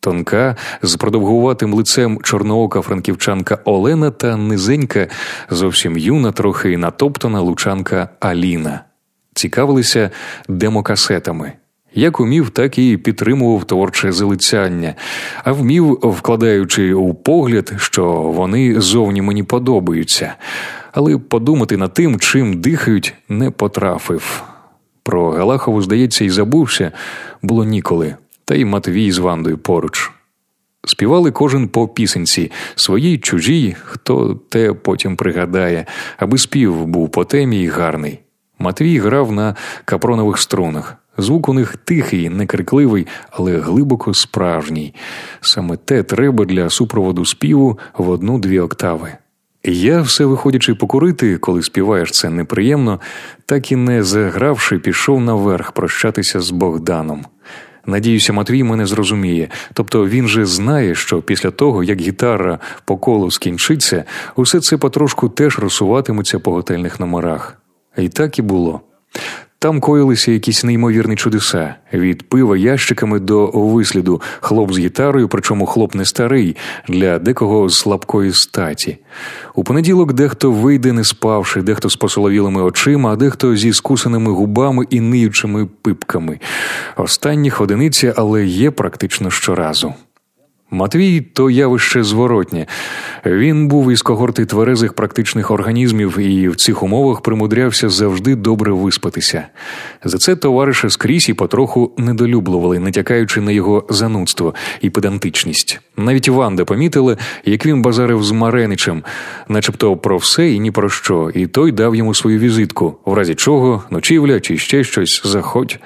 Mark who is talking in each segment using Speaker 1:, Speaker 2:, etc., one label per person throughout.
Speaker 1: Тонка, з продовгуватим лицем чорноока франківчанка Олена та низенька, зовсім юна, трохи натоптана лучанка Аліна. Цікавилися демокасетами. Як умів, так і підтримував творче залицяння, а вмів, вкладаючи у погляд, що вони зовні мені подобаються, але подумати над тим, чим дихають, не потрафив. Про Галахову, здається, і забувся, було ніколи, та й Матвій з Вандою поруч. Співали кожен по пісенці, своїй чужій, хто те потім пригадає, аби спів був по темі й гарний. Матвій грав на капронових струнах. Звук у них тихий, некрикливий, але глибоко справжній. Саме те треба для супроводу співу в одну-дві октави. Я, все виходячи покурити, коли співаєш це неприємно, так і не загравши, пішов наверх прощатися з Богданом. Надіюся, Матвій мене зрозуміє, тобто він же знає, що після того, як гітара по колу скінчиться, усе це потрошку теж розсуватиметься по готельних номерах. І так і було. Там коїлися якісь неймовірні чудеса від пива ящиками до висліду, хлоп з гітарою, причому хлоп не старий, для декого з слабкої статі. У понеділок дехто вийде, не спавши, дехто з посоловілими очима, а дехто зі скусаними губами і ниючими пипками. Останніх одиниця, але є практично щоразу. Матвій то явище зворотнє. Він був із когорти тверезих практичних організмів і в цих умовах примудрявся завжди добре виспатися. За це товариші скрізь і потроху недолюблювали, натякаючи на його занудство і педантичність. Навіть Ванда помітила, як він базарив з Мареничем, начебто про все і ні про що, і той дав йому свою візитку, в разі чого ночівля чи ще щось заходь.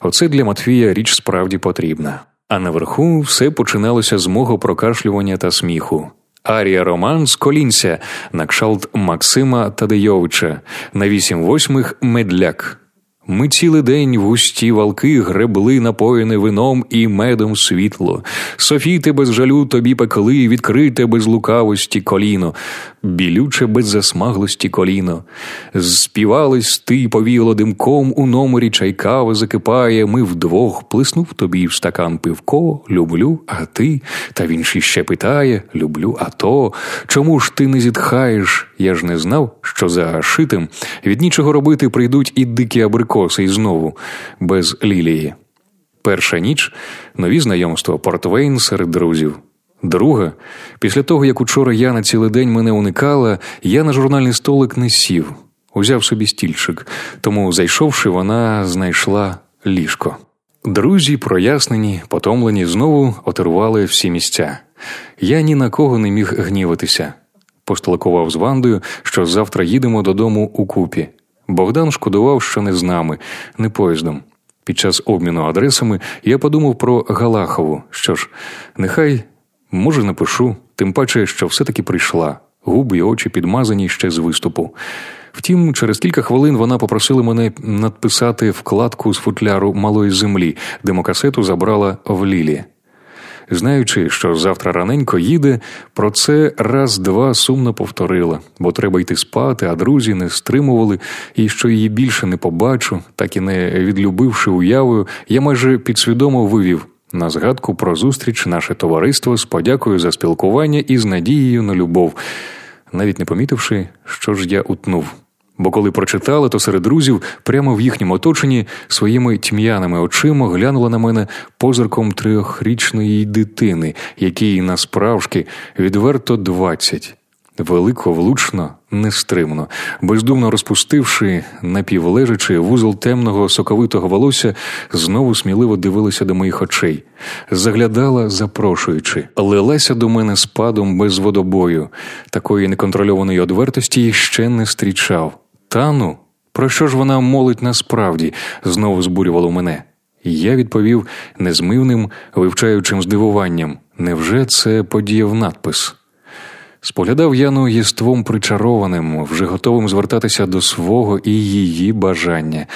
Speaker 1: Оце для Матвія річ справді потрібна. А наверху все починалося з мого прокашлювання та сміху. Арія Роман з колінця на кшалт Максима Тадейовича на вісім восьмих медляк. Ми цілий день в густі валки гребли напоєне вином і медом світло. Софіти без жалю тобі пекли, відкрите без лукавості коліно, білюче без засмаглості коліно. Співались ти повіло димком, у номері чайкава закипає. Ми вдвох плеснув тобі в стакан пивко, люблю, а ти. Та він ще питає люблю, а то. Чому ж ти не зітхаєш? Я ж не знав, що за шитим від нічого робити прийдуть і дикі абрикоси, і знову без лілії. Перша ніч нові знайомства Портвейн серед друзів. Друга, після того, як учора я на цілий день мене уникала, я на журнальний столик не сів, узяв собі стільчик, тому, зайшовши, вона знайшла ліжко. Друзі, прояснені, потомлені, знову отерували всі місця. Я ні на кого не міг гніватися. Посталакував з Вандою, що завтра їдемо додому у купі. Богдан шкодував, що не з нами, не поїздом. Під час обміну адресами я подумав про Галахову. Що ж, нехай Може, напишу, тим паче, що все-таки прийшла, губи й очі підмазані ще з виступу. Втім, через кілька хвилин вона попросила мене надписати вкладку з футляру малої землі, де мокасету забрала в Лілі. Знаючи, що завтра раненько їде, про це раз-два сумно повторила, бо треба йти спати, а друзі не стримували, і що її більше не побачу, так і не відлюбивши уявою, я майже підсвідомо вивів. На згадку про зустріч наше товариство з подякою за спілкування і з надією на любов, навіть не помітивши, що ж я утнув. Бо коли прочитали, то серед друзів, прямо в їхньому оточенні, своїми тьмяними очима глянула на мене позирком трьохрічної дитини, якій насправжки відверто двадцять. Велико, влучно, нестримно, бездумно розпустивши, напівлежачи вузол темного соковитого волосся, знову сміливо дивилася до моїх очей, заглядала, запрошуючи, лилася до мене спадом без водобою, такої неконтрольованої одвертості ще не Тану, про що ж вона молить насправді? знову збурювало мене. Я відповів незмивним, вивчаючим здивуванням невже це подіяв надпис? Споглядав Яну єством причарованим, вже готовим звертатися до свого і її бажання.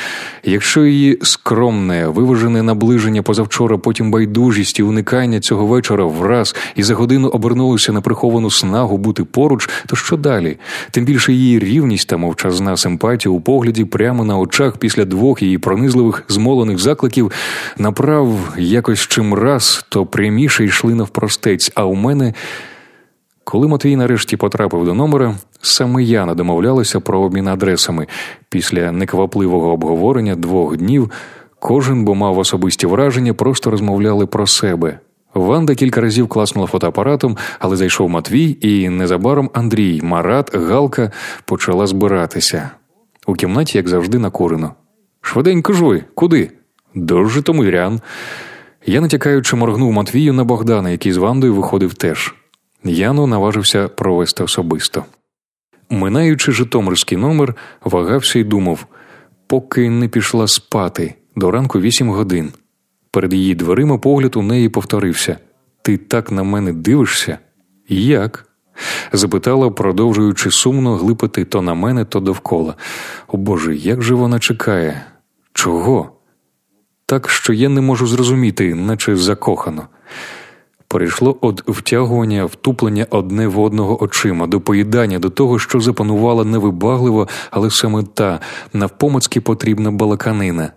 Speaker 1: Якщо її скромне, виважене наближення позавчора, потім байдужість і уникання цього вечора враз і за годину обернулося на приховану снагу бути поруч, то що далі? Тим більше її рівність та мовчазна симпатія у погляді прямо на очах після двох її пронизливих змолених закликів направ якось чим раз, то пряміше йшли навпростець, а у мене. Коли Матвій нарешті потрапив до номера, саме Яна домовлялася про обмін адресами. Після неквапливого обговорення двох днів кожен, бо мав особисті враження, просто розмовляли про себе. Ванда кілька разів класнула фотоапаратом, але зайшов Матвій, і незабаром Андрій, Марат, Галка почала збиратися. У кімнаті, як завжди, накурено. Швиденько ж ви, куди? До Житомирян. Я натякаючи моргнув Матвію на Богдана, який з Вандою виходив теж. Яну наважився провести особисто. Минаючи Житомирський номер, вагався і думав, поки не пішла спати до ранку вісім годин. Перед її дверима погляд у неї повторився Ти так на мене дивишся? Як? запитала, продовжуючи сумно глипати то на мене, то довкола. О Боже, як же вона чекає? Чого? Так, що я не можу зрозуміти, наче закохано перейшло від втягування, втуплення одне в одного очима, до поїдання, до того, що запанувала невибагливо, але саме та навпомацьки потрібна балаканина.